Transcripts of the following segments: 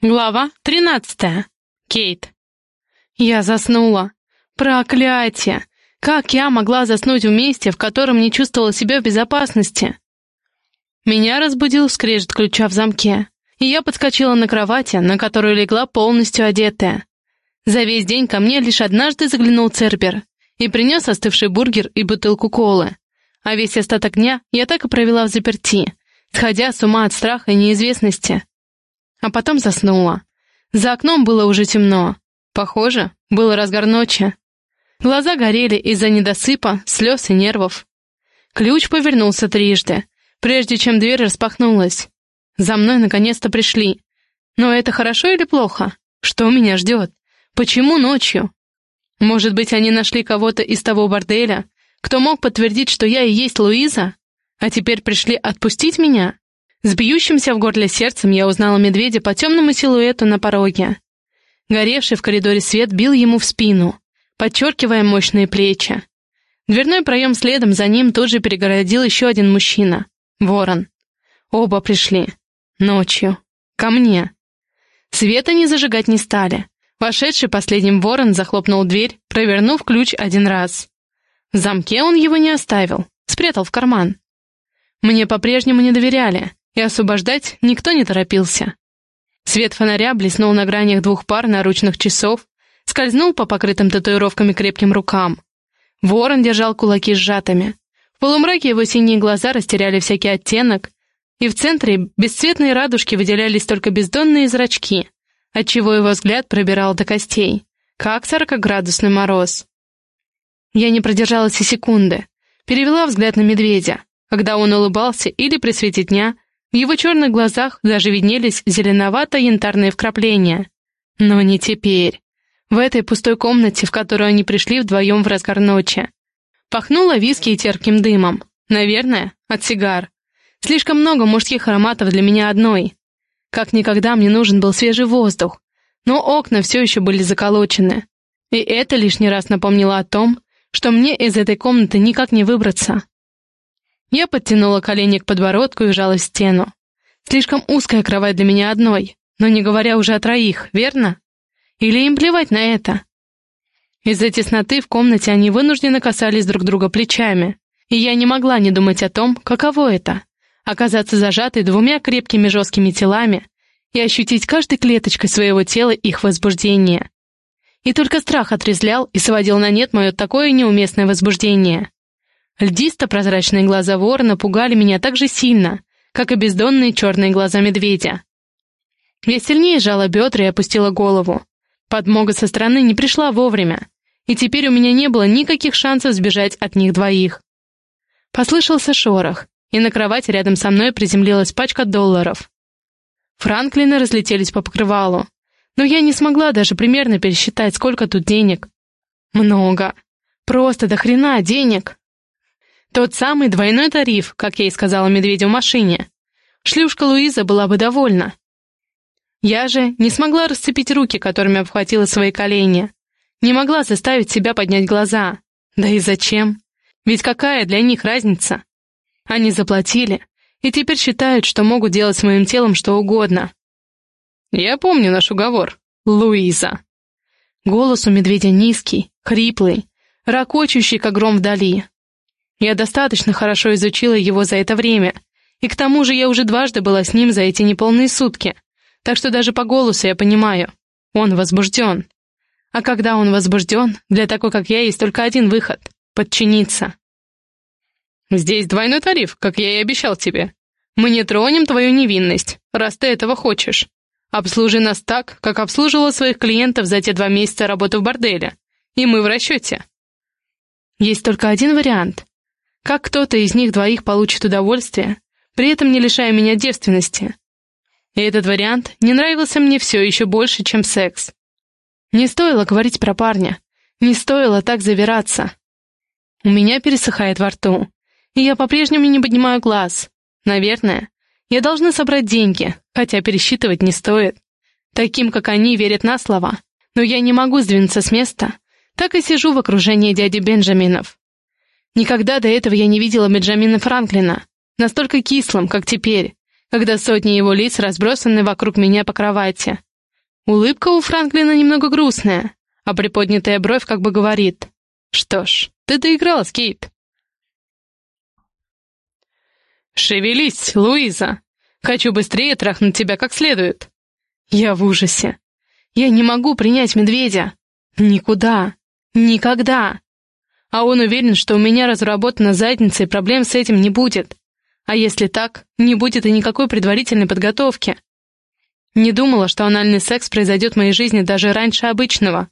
Глава тринадцатая. Кейт. Я заснула. Проклятие! Как я могла заснуть в месте, в котором не чувствовала себя в безопасности? Меня разбудил скрежет ключа в замке, и я подскочила на кровати, на которую легла полностью одетая. За весь день ко мне лишь однажды заглянул Цербер и принес остывший бургер и бутылку колы. А весь остаток дня я так и провела в заперти, сходя с ума от страха и неизвестности а потом заснула. За окном было уже темно. Похоже, был разгар ночи. Глаза горели из-за недосыпа, слез и нервов. Ключ повернулся трижды, прежде чем дверь распахнулась. За мной наконец-то пришли. Но это хорошо или плохо? Что меня ждет? Почему ночью? Может быть, они нашли кого-то из того борделя, кто мог подтвердить, что я и есть Луиза? А теперь пришли отпустить меня? С бьющимся в горле сердцем я узнала медведя по темному силуэту на пороге. Горевший в коридоре свет бил ему в спину, подчеркивая мощные плечи. Дверной проем следом за ним тут же перегородил еще один мужчина — ворон. Оба пришли. Ночью. Ко мне. Света не зажигать не стали. Вошедший последним ворон захлопнул дверь, провернув ключ один раз. В замке он его не оставил, спрятал в карман. Мне по-прежнему не доверяли, и освобождать никто не торопился. Свет фонаря блеснул на гранях двух пар наручных часов, скользнул по покрытым татуировками крепким рукам. Ворон держал кулаки сжатыми. В полумраке его синие глаза растеряли всякий оттенок, и в центре бесцветные радужки выделялись только бездонные зрачки, отчего его взгляд пробирал до костей, как сорокоградусный мороз. Я не продержалась и секунды, перевела взгляд на медведя. Когда он улыбался или при свете дня, в его черных глазах даже виднелись зеленовато-янтарные вкрапления. Но не теперь. В этой пустой комнате, в которую они пришли вдвоем в разгар ночи. Пахнуло виски и терпким дымом. Наверное, от сигар. Слишком много мужских ароматов для меня одной. Как никогда мне нужен был свежий воздух. Но окна все еще были заколочены. И это лишний раз напомнило о том, что мне из этой комнаты никак не выбраться. Я подтянула колени к подбородку и вжала в стену. Слишком узкая кровать для меня одной, но не говоря уже о троих, верно? Или им плевать на это? Из-за тесноты в комнате они вынужденно касались друг друга плечами, и я не могла не думать о том, каково это — оказаться зажатой двумя крепкими жесткими телами и ощутить каждой клеточкой своего тела их возбуждение. И только страх отрезлял и сводил на нет мое такое неуместное возбуждение. Льдисто-прозрачные глаза ворона пугали меня так же сильно, как и бездонные черные глаза медведя. Я сильнее сжала бедра и опустила голову. Подмога со стороны не пришла вовремя, и теперь у меня не было никаких шансов сбежать от них двоих. Послышался шорох, и на кровати рядом со мной приземлилась пачка долларов. Франклины разлетелись по покрывалу, но я не смогла даже примерно пересчитать, сколько тут денег. Много. Просто до хрена денег. Тот самый двойной тариф, как я и сказала медведю в машине. Шлюшка Луиза была бы довольна. Я же не смогла расцепить руки, которыми обхватила свои колени. Не могла заставить себя поднять глаза. Да и зачем? Ведь какая для них разница? Они заплатили, и теперь считают, что могут делать с моим телом что угодно. Я помню наш уговор, Луиза. Голос у медведя низкий, хриплый, ракочущий, как гром вдали. Я достаточно хорошо изучила его за это время, и к тому же я уже дважды была с ним за эти неполные сутки, так что даже по голосу я понимаю, он возбужден. А когда он возбужден, для такой, как я, есть только один выход — подчиниться. «Здесь двойной тариф, как я и обещал тебе. Мы не тронем твою невинность, раз ты этого хочешь. Обслужи нас так, как обслуживала своих клиентов за те два месяца работы в борделе, и мы в расчете». Есть только один вариант как кто-то из них двоих получит удовольствие, при этом не лишая меня девственности. И этот вариант не нравился мне все еще больше, чем секс. Не стоило говорить про парня, не стоило так завираться. У меня пересыхает во рту, и я по-прежнему не поднимаю глаз. Наверное, я должна собрать деньги, хотя пересчитывать не стоит. Таким, как они, верят на слова. Но я не могу сдвинуться с места, так и сижу в окружении дяди Бенджаминов. Никогда до этого я не видела Бенджамина Франклина, настолько кислым, как теперь, когда сотни его лиц разбросаны вокруг меня по кровати. Улыбка у Франклина немного грустная, а приподнятая бровь как бы говорит. «Что ж, ты доигралась, Кейт». «Шевелись, Луиза! Хочу быстрее трахнуть тебя как следует!» Я в ужасе. Я не могу принять медведя. Никуда. Никогда. А он уверен, что у меня разработана задница и проблем с этим не будет. А если так, не будет и никакой предварительной подготовки. Не думала, что анальный секс произойдет в моей жизни даже раньше обычного.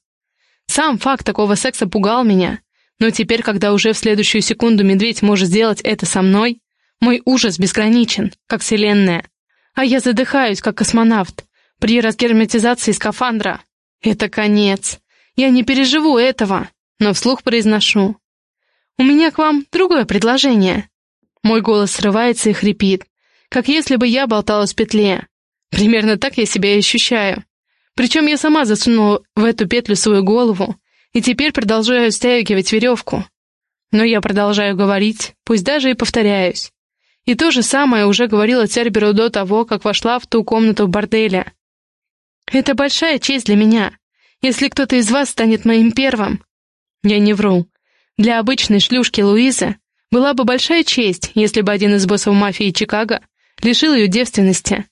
Сам факт такого секса пугал меня, но теперь, когда уже в следующую секунду медведь может сделать это со мной, мой ужас безграничен, как вселенная. А я задыхаюсь, как космонавт, при разгерметизации скафандра. Это конец. Я не переживу этого, но вслух произношу. У меня к вам другое предложение. Мой голос срывается и хрипит, как если бы я болталась в петле. Примерно так я себя и ощущаю. Причем я сама засунула в эту петлю свою голову и теперь продолжаю стягивать веревку. Но я продолжаю говорить, пусть даже и повторяюсь. И то же самое уже говорила Церберу до того, как вошла в ту комнату в борделе. Это большая честь для меня, если кто-то из вас станет моим первым. Я не вру. Для обычной шлюшки Луизы была бы большая честь, если бы один из боссов мафии Чикаго лишил ее девственности.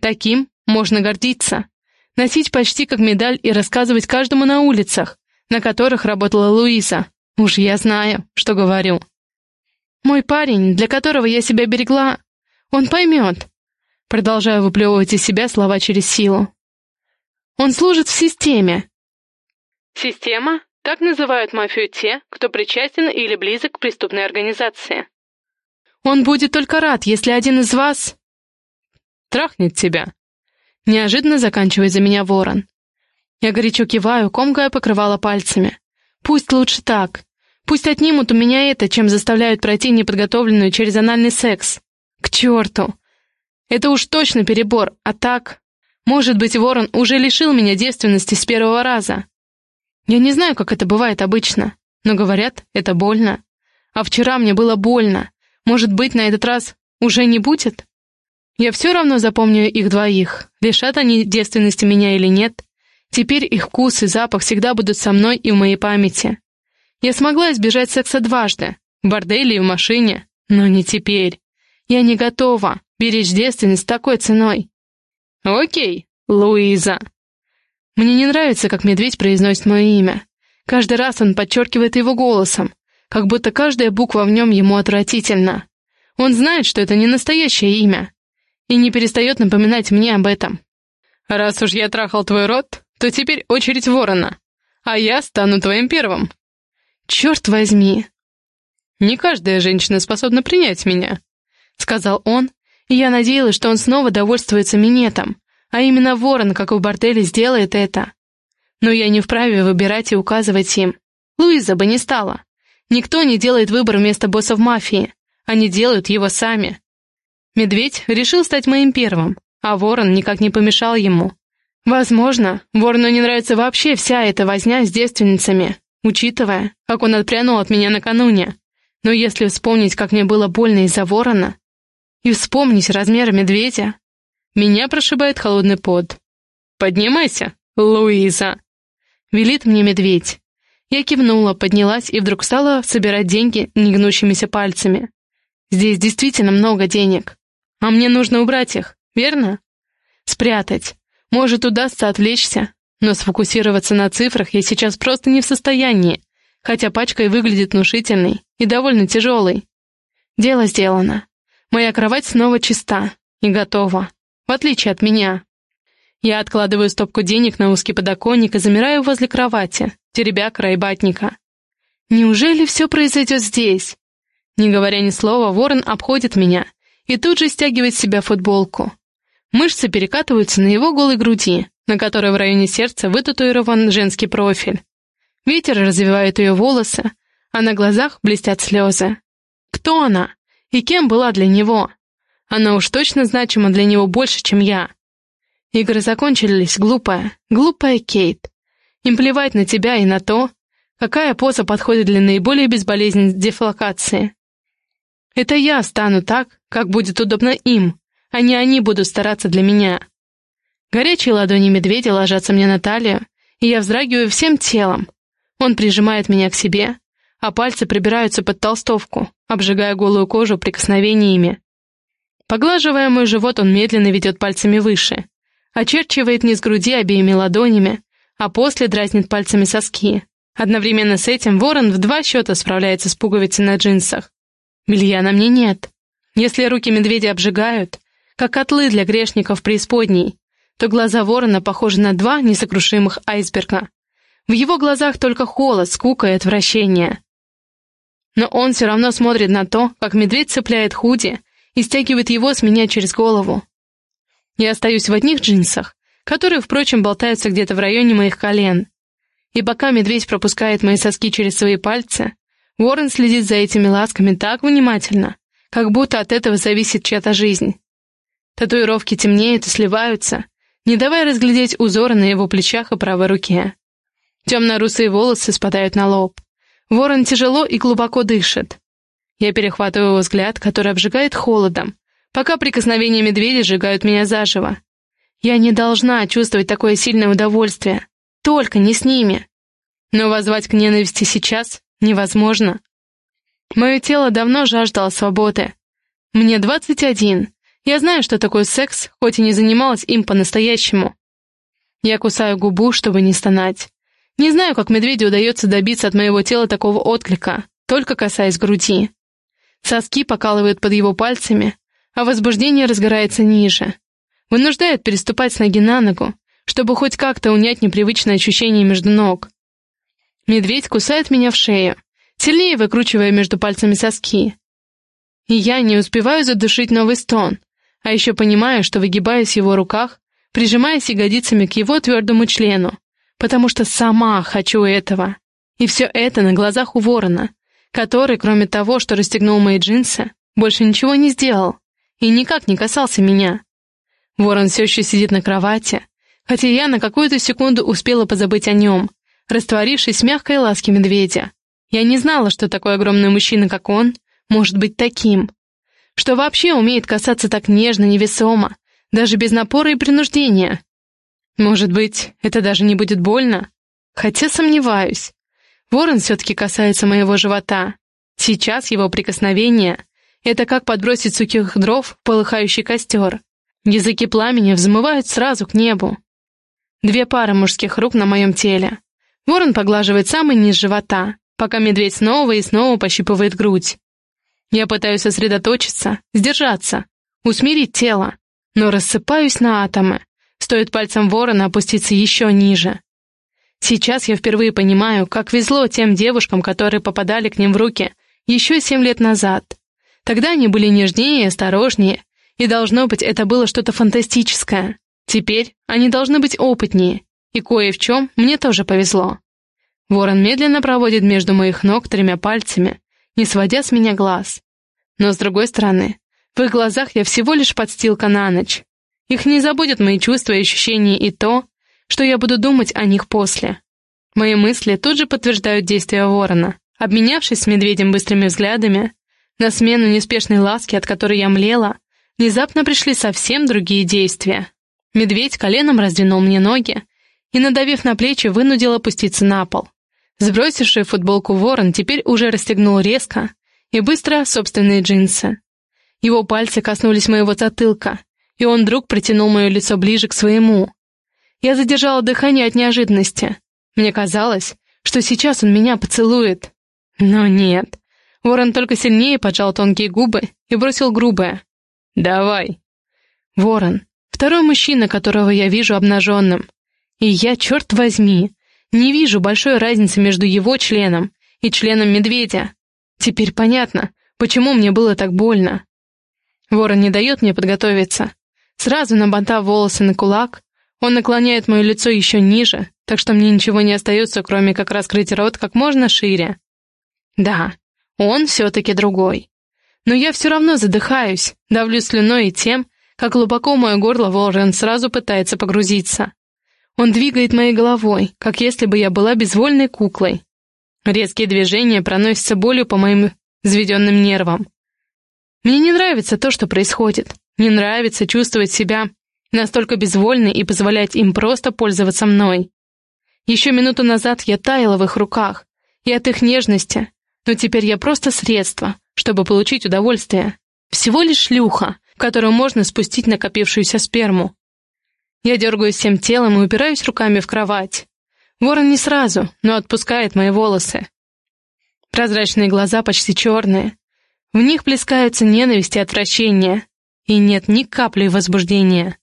Таким можно гордиться. Носить почти как медаль и рассказывать каждому на улицах, на которых работала Луиза. Уж я знаю, что говорю. Мой парень, для которого я себя берегла, он поймет. Продолжаю выплевывать из себя слова через силу. Он служит в системе. Система? Так называют мафию те, кто причастен или близок к преступной организации. Он будет только рад, если один из вас... Трахнет тебя. Неожиданно заканчивает за меня ворон. Я горячо киваю, комкая покрывала пальцами. Пусть лучше так. Пусть отнимут у меня это, чем заставляют пройти неподготовленную через анальный секс. К черту! Это уж точно перебор, а так... Может быть, ворон уже лишил меня девственности с первого раза. Я не знаю, как это бывает обычно, но говорят, это больно. А вчера мне было больно. Может быть, на этот раз уже не будет? Я все равно запомню их двоих, лишат они девственности меня или нет. Теперь их вкус и запах всегда будут со мной и в моей памяти. Я смогла избежать секса дважды, в борделе и в машине, но не теперь. Я не готова беречь девственность такой ценой. Окей, Луиза. Мне не нравится, как медведь произносит мое имя. Каждый раз он подчеркивает его голосом, как будто каждая буква в нем ему отвратительна. Он знает, что это не настоящее имя, и не перестает напоминать мне об этом. Раз уж я трахал твой рот, то теперь очередь ворона, а я стану твоим первым. «Черт возьми!» «Не каждая женщина способна принять меня», — сказал он, и я надеялась, что он снова довольствуется минетом, а именно ворон, как в борделе, сделает это. Но я не вправе выбирать и указывать им. Луиза бы не стала. Никто не делает выбор вместо боссов мафии. Они делают его сами. Медведь решил стать моим первым, а ворон никак не помешал ему. Возможно, ворону не нравится вообще вся эта возня с девственницами, учитывая, как он отпрянул от меня накануне. Но если вспомнить, как мне было больно из-за ворона, и вспомнить размеры медведя, меня прошибает холодный пот. «Поднимайся, Луиза!» Велит мне медведь. Я кивнула, поднялась и вдруг стала собирать деньги негнущимися пальцами. Здесь действительно много денег. А мне нужно убрать их, верно? Спрятать. Может, удастся отвлечься, но сфокусироваться на цифрах я сейчас просто не в состоянии, хотя пачка и выглядит внушительной и довольно тяжелой. Дело сделано. Моя кровать снова чиста и готова, в отличие от меня. Я откладываю стопку денег на узкий подоконник и замираю возле кровати, теребя край батника. Неужели все произойдет здесь? Не говоря ни слова, ворон обходит меня и тут же стягивает с себя футболку. Мышцы перекатываются на его голой груди, на которой в районе сердца вытатуирован женский профиль. Ветер развивает ее волосы, а на глазах блестят слезы. Кто она? И кем была для него? Она уж точно значима для него больше, чем я. Игры закончились, глупая, глупая Кейт. Им плевать на тебя и на то, какая поза подходит для наиболее безболезненной дефлокации. Это я стану так, как будет удобно им, а не они будут стараться для меня. Горячие ладони медведя ложатся мне на талию, и я вздрагиваю всем телом. Он прижимает меня к себе, а пальцы прибираются под толстовку, обжигая голую кожу прикосновениями. Поглаживая мой живот, он медленно ведет пальцами выше, очерчивает низ груди обеими ладонями, а после дразнит пальцами соски. Одновременно с этим ворон в два счета справляется с пуговицей на джинсах. Белья на мне нет. Если руки медведя обжигают, как котлы для грешников преисподней, то глаза ворона похожи на два несокрушимых айсберга. В его глазах только холод, скука и отвращение. Но он все равно смотрит на то, как медведь цепляет худи и стягивает его с меня через голову. Я остаюсь в одних джинсах, которые, впрочем, болтаются где-то в районе моих колен. И пока медведь пропускает мои соски через свои пальцы, Уоррен следит за этими ласками так внимательно, как будто от этого зависит чья-то жизнь. Татуировки темнеют и сливаются, не давая разглядеть узоры на его плечах и правой руке. Темно-русые волосы спадают на лоб. Ворон тяжело и глубоко дышит. Я перехватываю его взгляд, который обжигает холодом, пока прикосновения медведя сжигают меня заживо. Я не должна чувствовать такое сильное удовольствие. Только не с ними. Но возвать к ненависти сейчас невозможно. Мое тело давно жаждало свободы. Мне 21. Я знаю, что такое секс, хоть и не занималась им по-настоящему. Я кусаю губу, чтобы не стонать. Не знаю, как медведю удается добиться от моего тела такого отклика, только касаясь груди. Соски покалывают под его пальцами, а возбуждение разгорается ниже. Вынуждает переступать с ноги на ногу, чтобы хоть как-то унять непривычное ощущение между ног. Медведь кусает меня в шею, сильнее выкручивая между пальцами соски. И я не успеваю задушить новый стон, а еще понимаю, что выгибаюсь в его руках, прижимаясь ягодицами к его твердому члену, потому что сама хочу этого. И все это на глазах у ворона, который, кроме того, что расстегнул мои джинсы, больше ничего не сделал и никак не касался меня. Ворон все еще сидит на кровати, хотя я на какую-то секунду успела позабыть о нем, растворившись в мягкой ласке медведя. Я не знала, что такой огромный мужчина, как он, может быть таким. Что вообще умеет касаться так нежно, невесомо, даже без напора и принуждения. Может быть, это даже не будет больно? Хотя сомневаюсь. Ворон все-таки касается моего живота. Сейчас его прикосновение это как подбросить сухих дров в полыхающий костер. Языки пламени взмывают сразу к небу. Две пары мужских рук на моем теле. Ворон поглаживает самый низ живота, пока медведь снова и снова пощипывает грудь. Я пытаюсь сосредоточиться, сдержаться, усмирить тело, но рассыпаюсь на атомы. Стоит пальцем ворона опуститься еще ниже. Сейчас я впервые понимаю, как везло тем девушкам, которые попадали к ним в руки еще семь лет назад. Тогда они были нежнее и осторожнее, и, должно быть, это было что-то фантастическое. Теперь они должны быть опытнее, и кое в чем мне тоже повезло. Ворон медленно проводит между моих ног тремя пальцами, не сводя с меня глаз. Но, с другой стороны, в их глазах я всего лишь подстилка на ночь. Их не забудет мои чувства и ощущения и то, что я буду думать о них после. Мои мысли тут же подтверждают действия ворона. Обменявшись с медведем быстрыми взглядами, на смену неспешной ласки, от которой я млела, внезапно пришли совсем другие действия. Медведь коленом раздвинул мне ноги и, надавив на плечи, вынудил опуститься на пол. Сбросивший футболку ворон теперь уже расстегнул резко и быстро собственные джинсы. Его пальцы коснулись моего затылка, и он вдруг притянул мое лицо ближе к своему. Я задержала дыхание от неожиданности. Мне казалось, что сейчас он меня поцелует. Но нет. Ворон только сильнее поджал тонкие губы и бросил грубое. «Давай». Ворон. Второй мужчина, которого я вижу обнаженным. И я, черт возьми, не вижу большой разницы между его членом и членом медведя. Теперь понятно, почему мне было так больно. Ворон не дает мне подготовиться. Сразу наботав волосы на кулак, он наклоняет мое лицо еще ниже, так что мне ничего не остается, кроме как раскрыть рот как можно шире. Да, он все-таки другой. Но я все равно задыхаюсь, давлю слюной и тем, как глубоко мое горло Волрен сразу пытается погрузиться. Он двигает моей головой, как если бы я была безвольной куклой. Резкие движения проносятся болью по моим взведенным нервам. Мне не нравится то, что происходит. Не нравится чувствовать себя настолько безвольной и позволять им просто пользоваться мной. Еще минуту назад я таяла в их руках и от их нежности, но теперь я просто средство, чтобы получить удовольствие. Всего лишь шлюха, которую можно спустить накопившуюся сперму. Я дергаюсь всем телом и упираюсь руками в кровать. Ворон не сразу, но отпускает мои волосы. Прозрачные глаза почти черные. В них плескаются ненависть и отвращение. И нет ни капли возбуждения.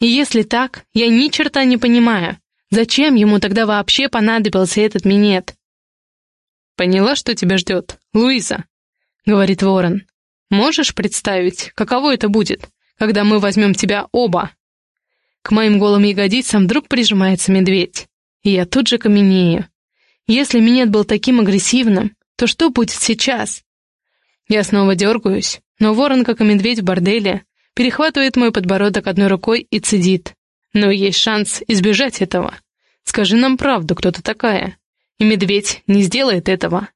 И если так, я ни черта не понимаю, зачем ему тогда вообще понадобился этот минет. «Поняла, что тебя ждет, Луиза», — говорит Ворон. «Можешь представить, каково это будет, когда мы возьмем тебя оба?» К моим голым ягодицам вдруг прижимается медведь, и я тут же каменею. Если минет был таким агрессивным, то что будет сейчас? Я снова дергаюсь, но ворон, как и медведь в борделе, перехватывает мой подбородок одной рукой и цедит. Но есть шанс избежать этого. Скажи нам правду, кто ты такая. И медведь не сделает этого.